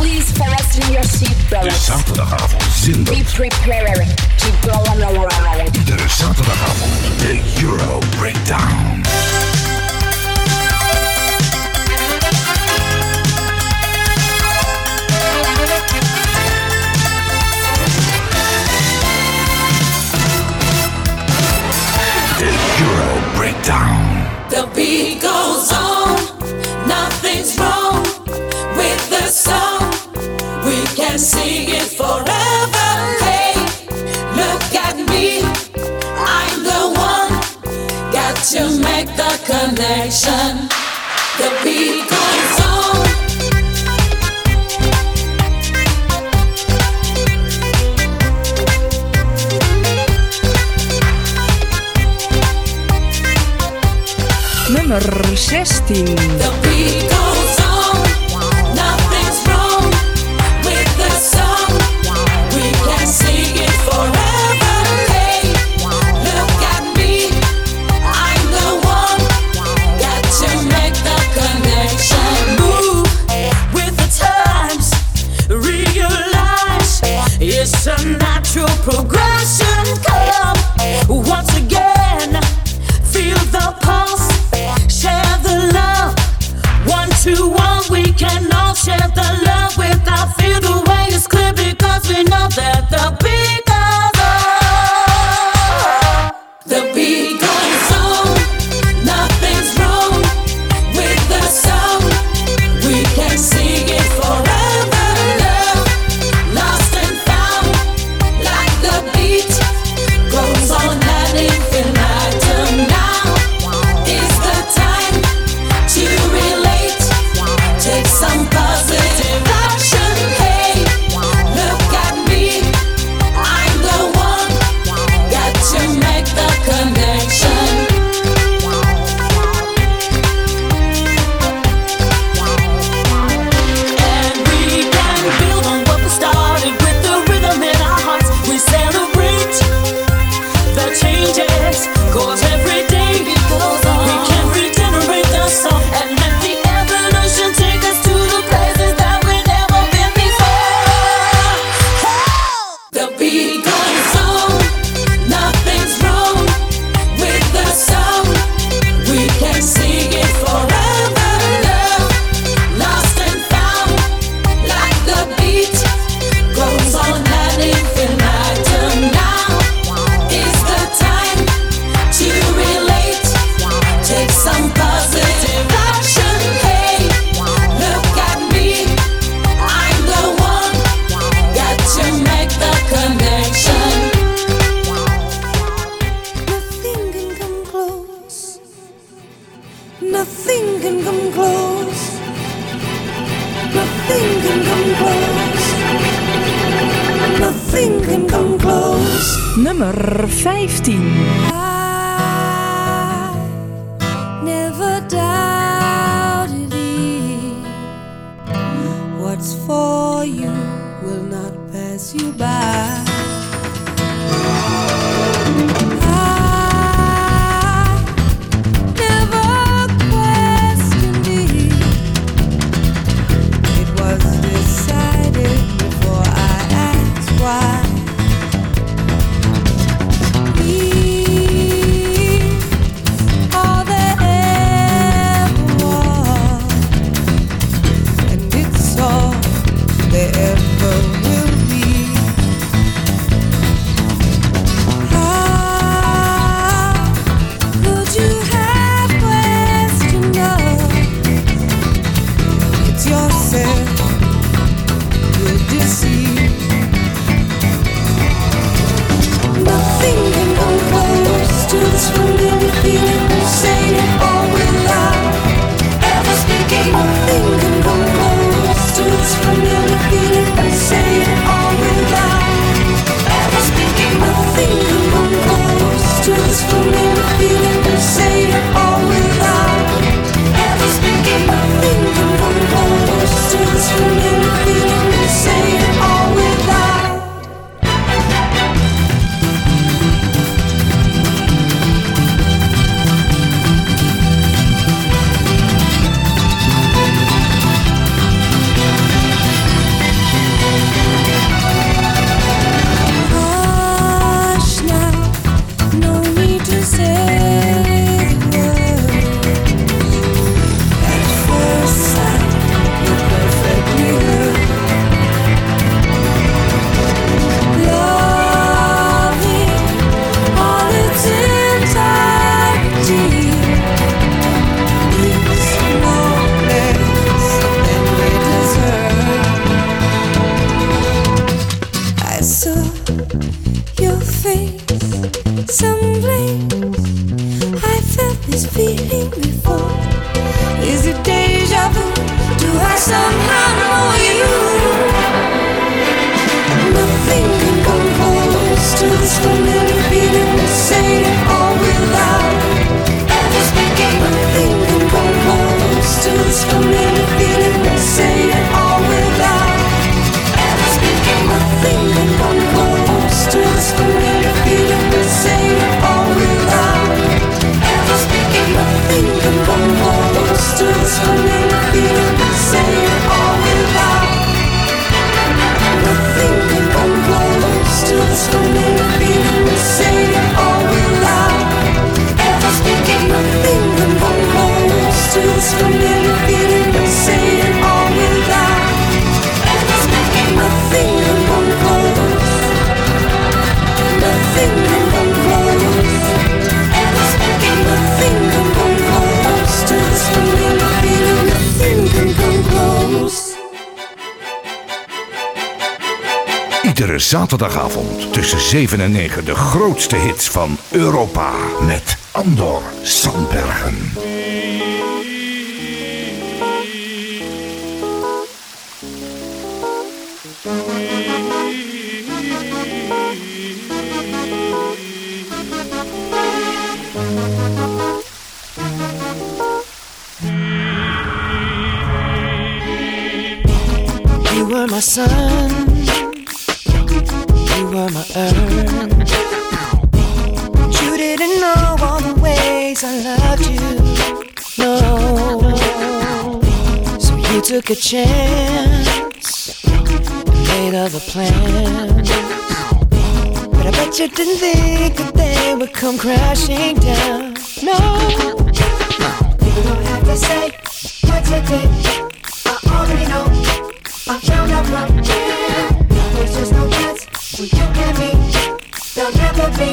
Please fasten your seatbelts. De zaterdagavond zinder. Be prepared to go on a ride. De zaterdagavond, de Euro Breakdown. and forever. Look at me, I'm the one. Got to make connection. Beat goes on. Nummer 16. The beat zaterdagavond tussen 7 en 9 de grootste hits van Europa met Andor Sandbergen. You were my sun, you were my earth. You didn't know all the ways I loved you. No, so you took a chance made other plans. But I bet you didn't think that they would come crashing down. No, you don't have to say what you did. I already know. I found out from you. There's just no when you and me. There'll never be.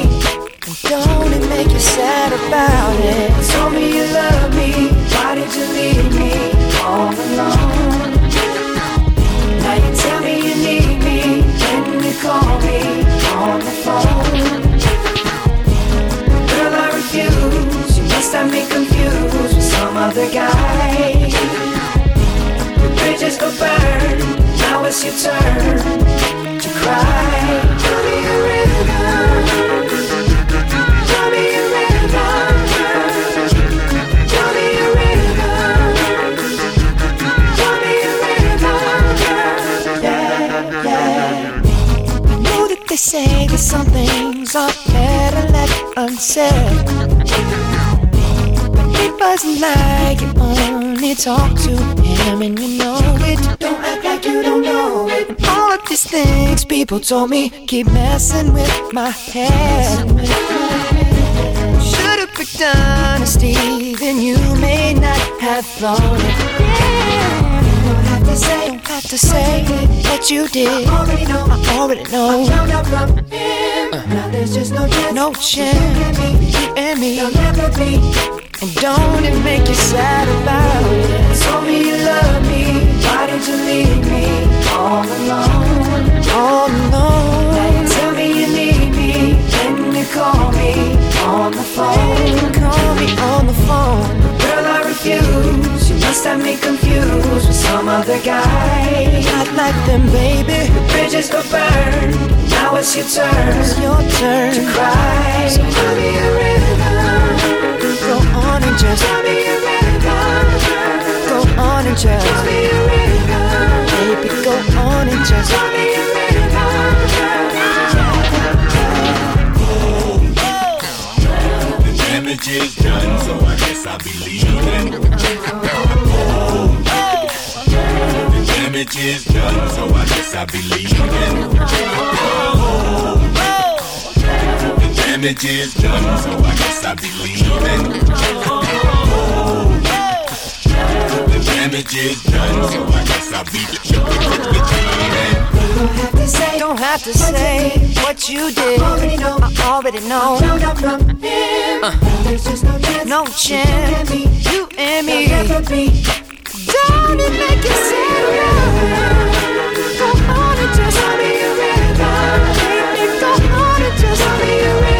And don't it make you sad about it? Told me you love me. Why did you leave me all alone? Now you tell me you need me. When you call me on the phone. Girl, I refuse. You must have me confused with some other guy. The bridges go burn. Now it's your turn say that some things are better left unsaid. It wasn't like you only talked to him and you know it. Don't act like you don't know it. And all of these things people told me keep messing with my head. Should've picked honesty, then you may not have thrown it. Yeah. Don't have to say, don't have to say what you did. I already know. I already know. I found out from him. Uh-huh. Now there's just no chance. No chance. You and me. There'll never be. And don't it make you sad about it? Told me you love me. Why did you leave me all alone? All alone. Now you tell me you need me. Then you call me on the phone. Call me on the phone. Girl, I refuse. You must have me confused with some other guy. Not like them, baby. The bridges go burn. Now it's your turn. It's your turn to cry. So tell me a river. Go on and just tell me a river. Go on and just tell me a river. On and just tell me is done, so I guess I'll be leaving. The damage is done, so I guess I'll be leaving. The damage is done, so I guess I'll be leaving. The damage is done, so I guess I'll be leaving. Don't have to say what you did. I already know. I already know. Uh, no chance. You and me. Don't it make you sad? Go on and just me a. Baby, go on and just me a river.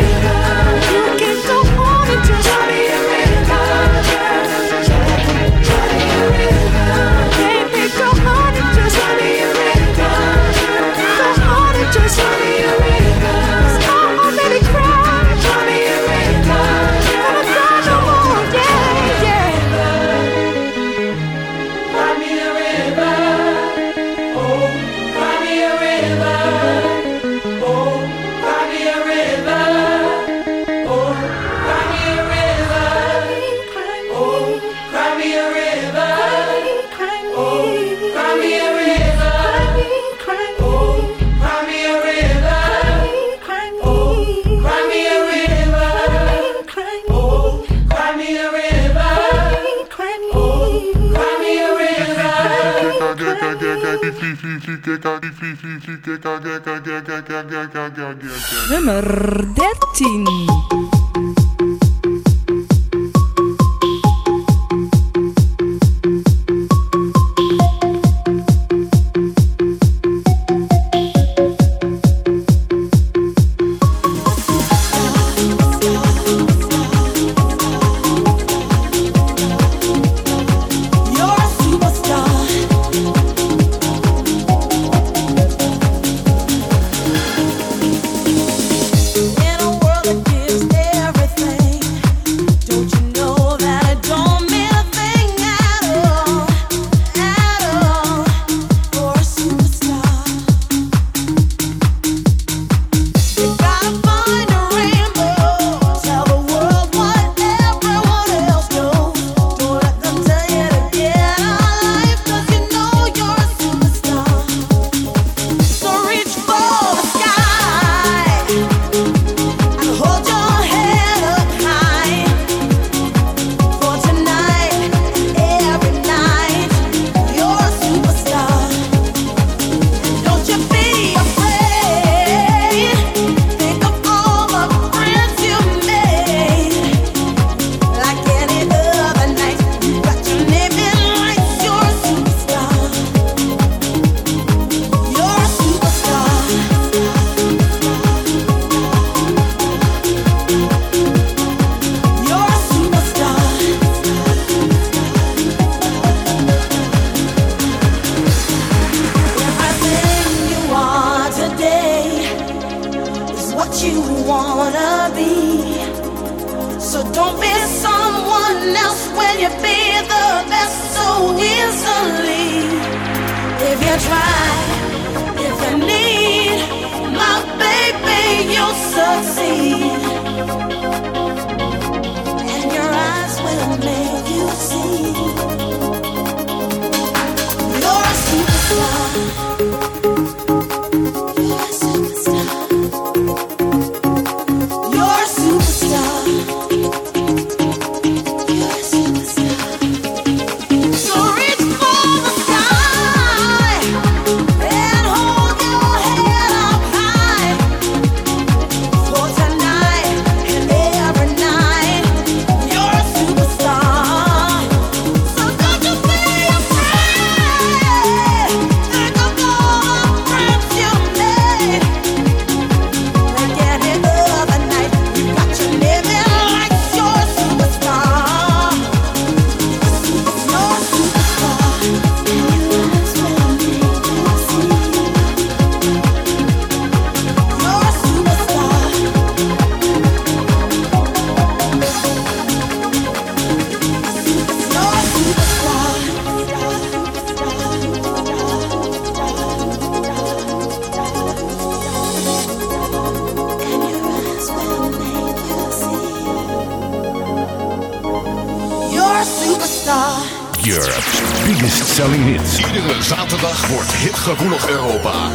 Nummer 13. gevoelig Europa.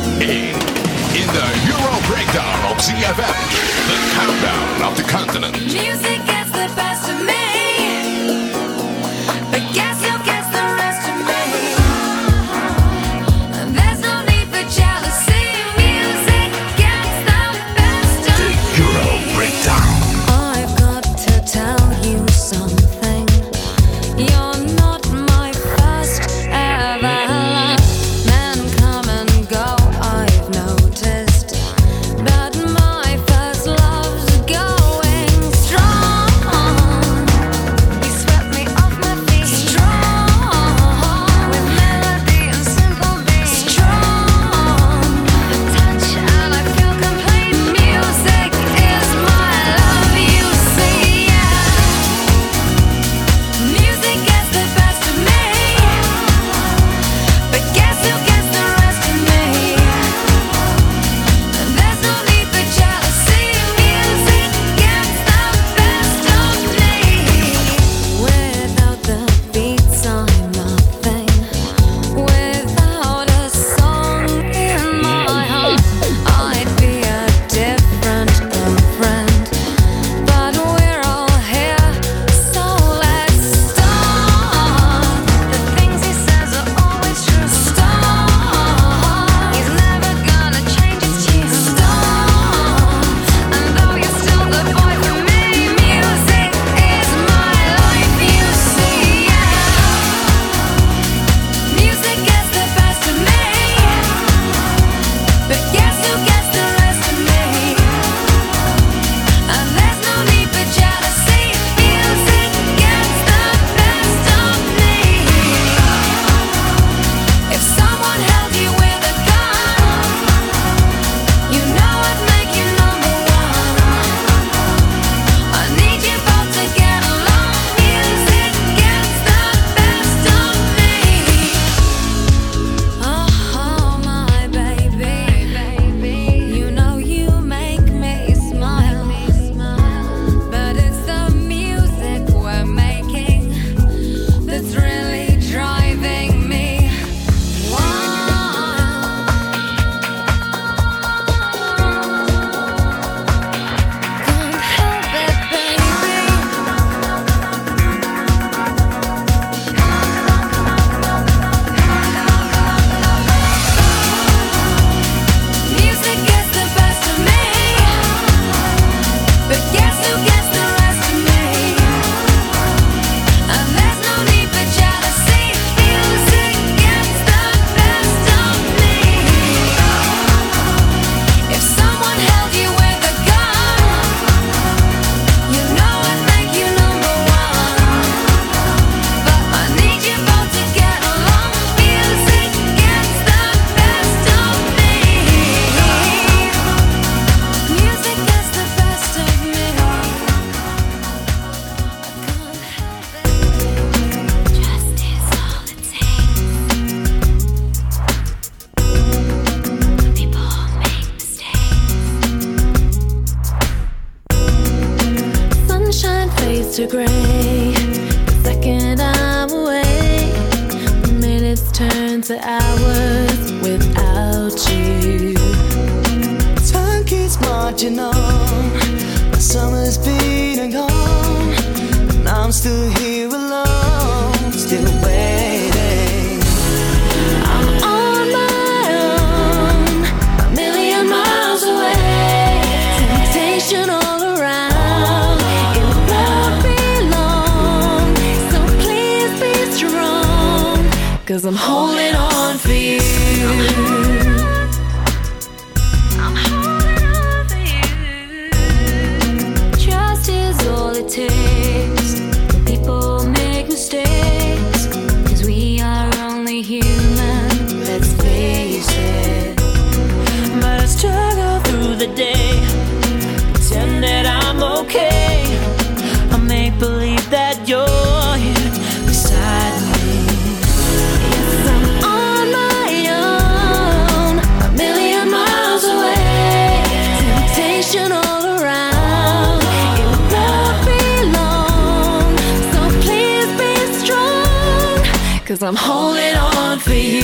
Cause I'm holding on for you.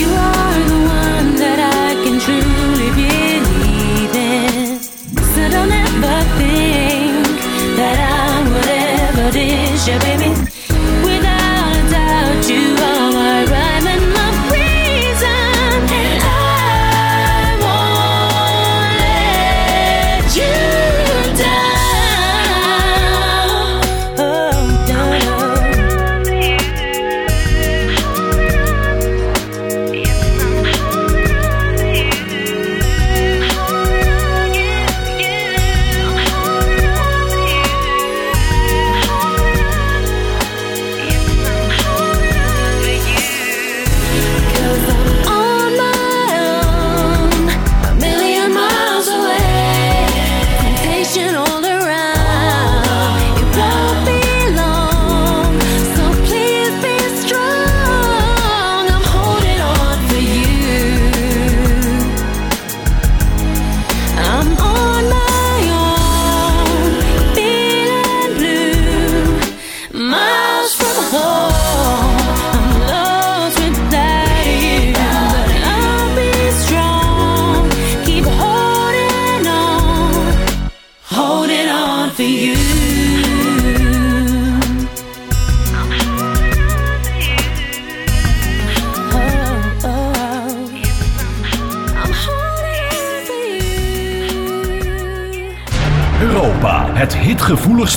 You are the one that I can truly believe in. I don't ever think that I would ever dish you, baby.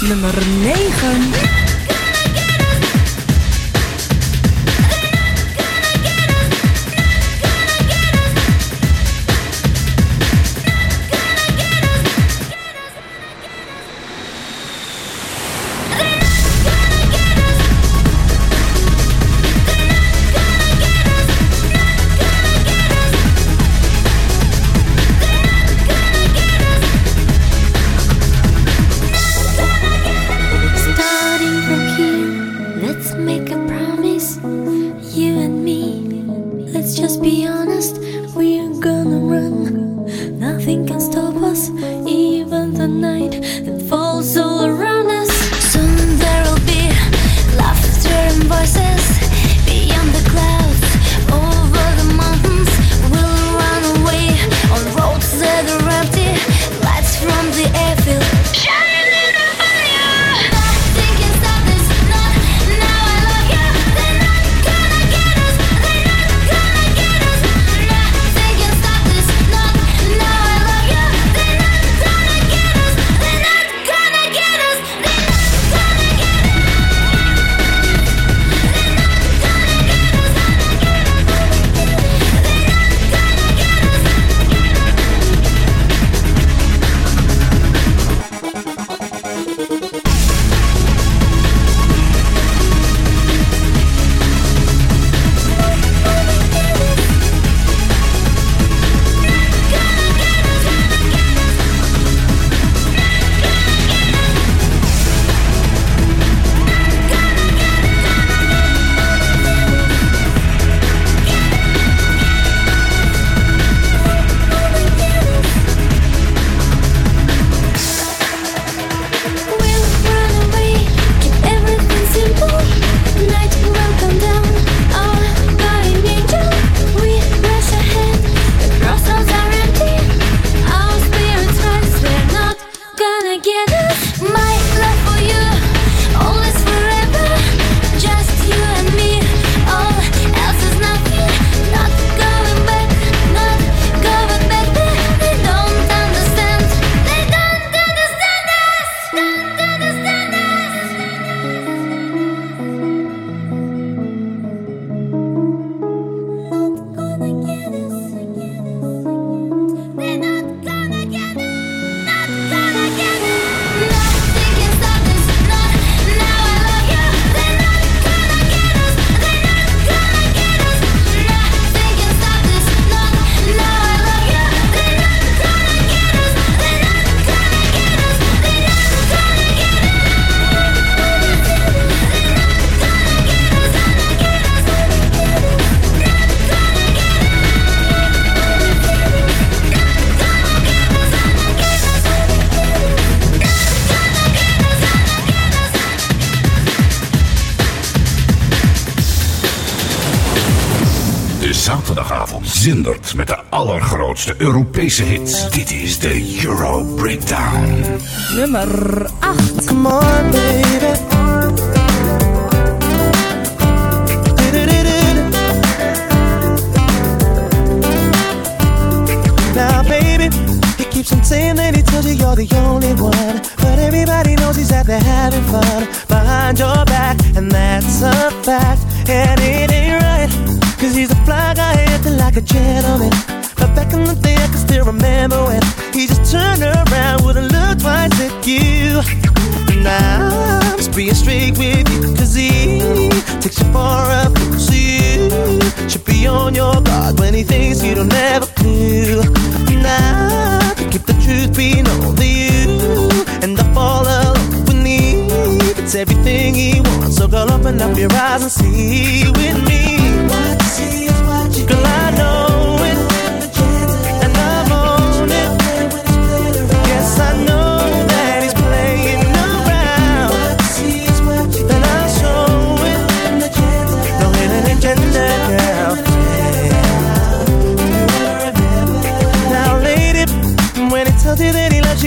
Nummer 9. Can stop us. Even the night allergrootste Europese hits. Dit is de Euro Breakdown. Nummer 8. Come on, baby. Now, baby, he keeps on saying that he tells you you're the only one. But everybody knows he's out there having fun behind your back, and that's a fact. And it ain't right, cause he's a fly guy acting like a gentleman. Back in the day, I can still remember when he just turned around, wouldn't look twice at you. Now I'm just being straight with you, cause he takes you a fool. So you should be on your guard when he thinks you don't a clue. Now to keep the truth be known to you, and I fall alone when he gets everything he wants. So girl, open up your eyes and see with me. What you see is what you Girl, I know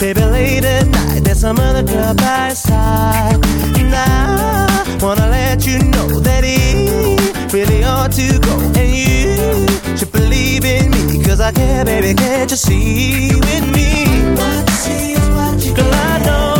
baby, late at night, there's some other girl by side. And I wanna let you know that he really ought to go. And you should believe in me. Cause I care, baby, can't you see with me? What you see is what you Girl, I know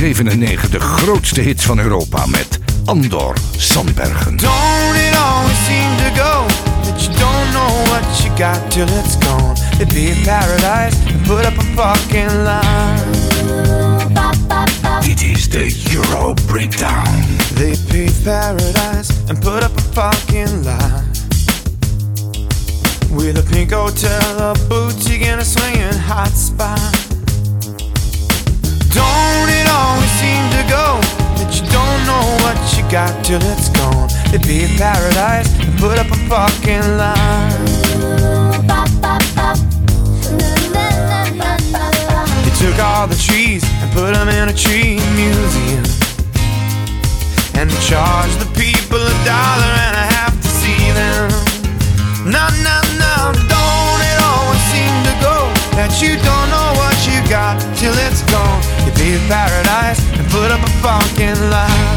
1997 grootste hits van Europa met Andor Sandbergen. Don't it always seem to go that you don't know what you got till it's gone. It'd be a paradise and put up a fucking line. Dit is de Euro Breakdown. They be paradise and put up a fucking line. With a pink hotel, a boutique, and a swinging hot spot. Know what you got till it's gone? It'd be a paradise and put up a parking lot. They took all the trees and put them in a tree museum. And charged the people a dollar and a half to see them. No, no, no, don't it always seem to go that you don't know what you got till it's gone. You be a paradise and put up a parking lot.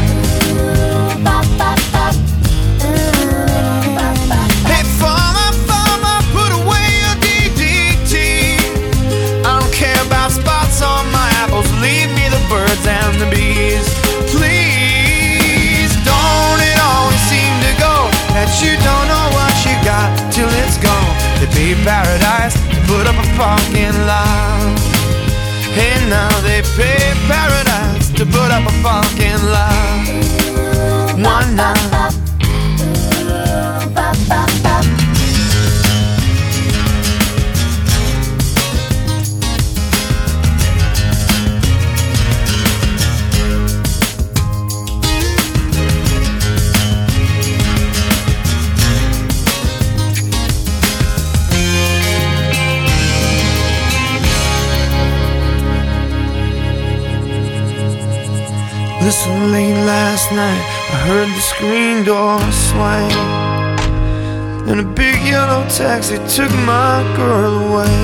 Yellow took my girl away.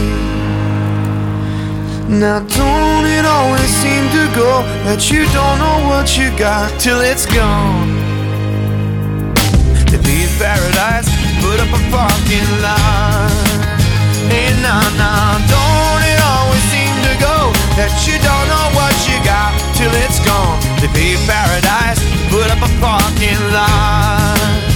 Now, don't it always seem to go that you don't know what you got till it's gone? To leave paradise, put up a parking lot. And now, now, don't it always seem to go that you don't know what you got till it's gone? To leave paradise, put up a parking lot.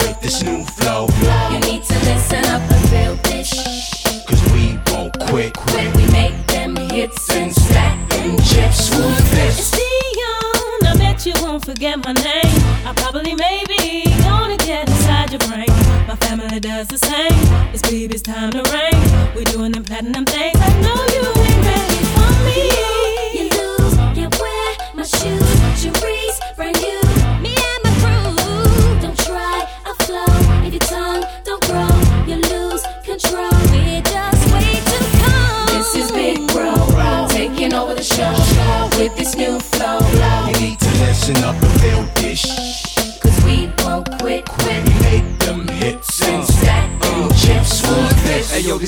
this new flow. You need to listen up and feel this. Cause we won't quit. When we make them hits and stack them chips, who's It's? Dion, I bet you won't forget my name. I probably maybe gonna get inside your brain. My family does the same. It's baby's time to reign. We're doing them platinum things.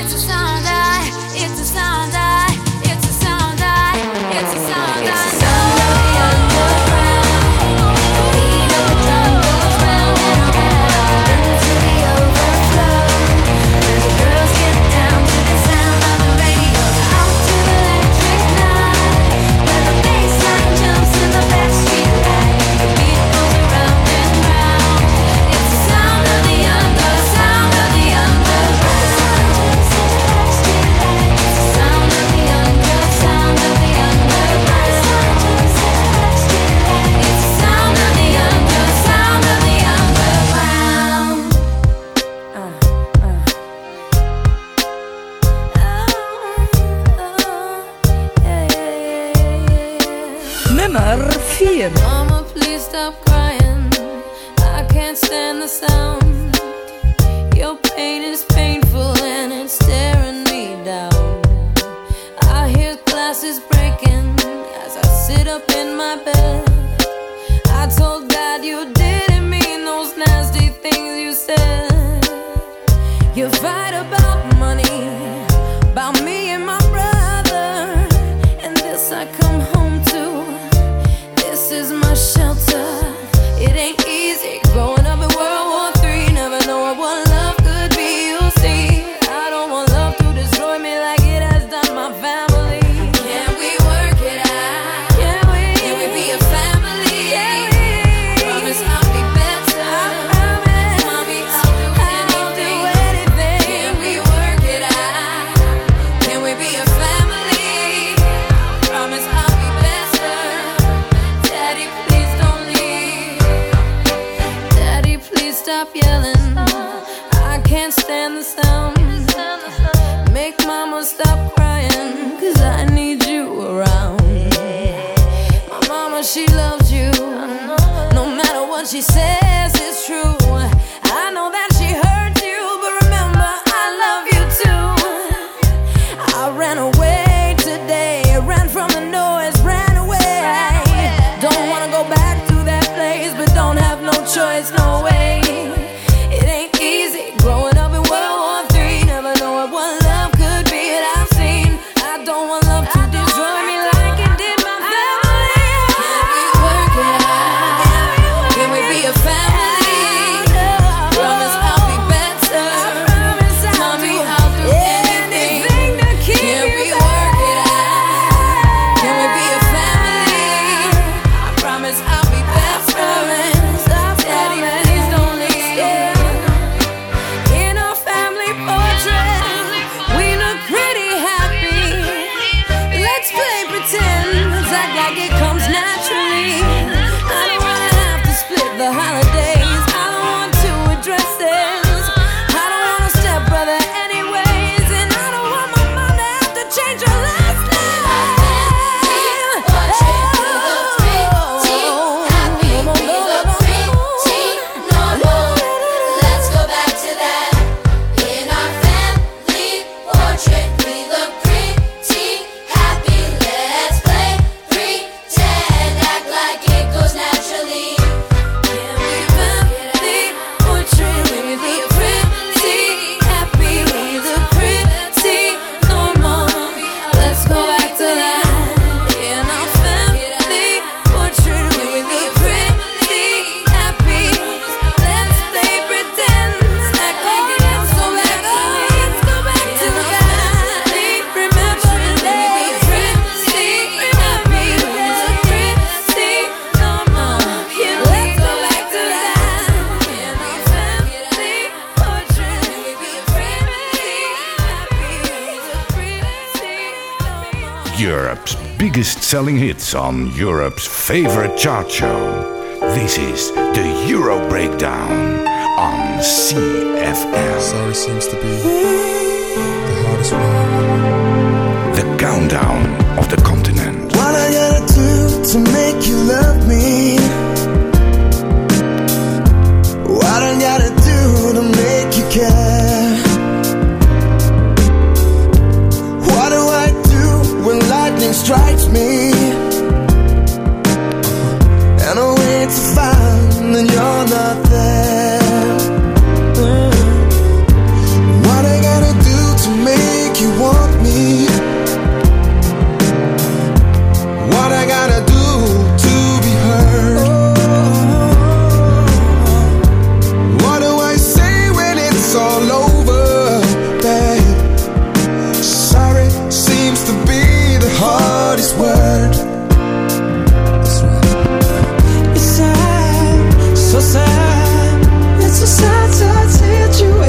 It's a sound selling hits on Europe's favorite chart show. This is the Euro Breakdown on ZFM. Sorry seems to be the hardest one. The countdown of the continent. What I gotta do to make you love me? What I gotta do to make you care? me. such a sad, sad situation.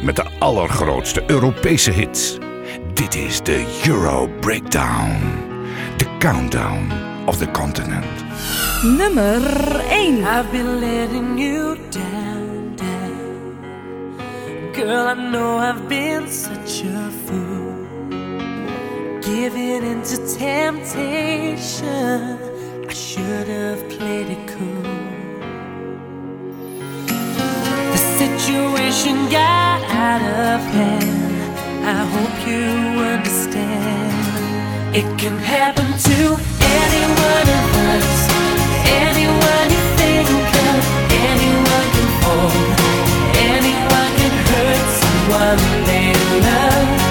met de allergrootste Europese hits. Dit is de Euro Breakdown. De countdown of the continent. Nummer 1. I've been letting you down, down. Girl, I know I've been such a fool. in to temptation. Japan. I hope you understand. It can happen to anyone of us, anyone you think of, anyone can fall, anyone can hurt someone they love.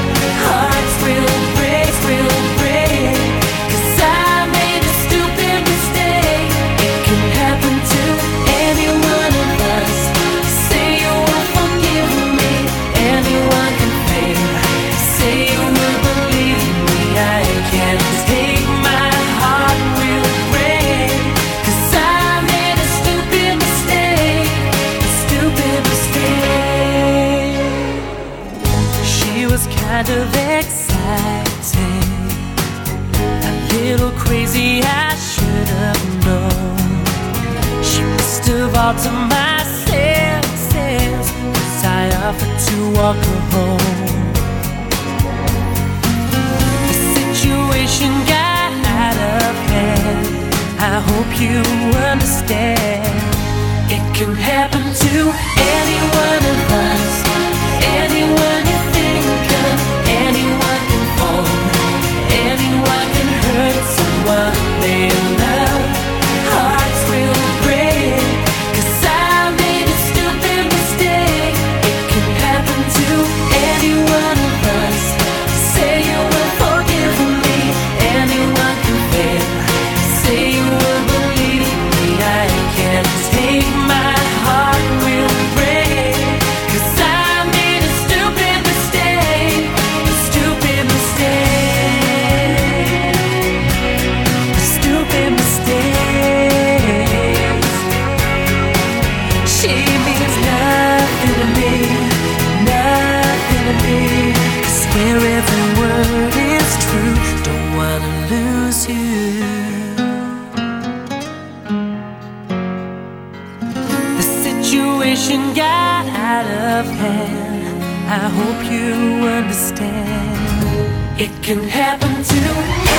Happen to me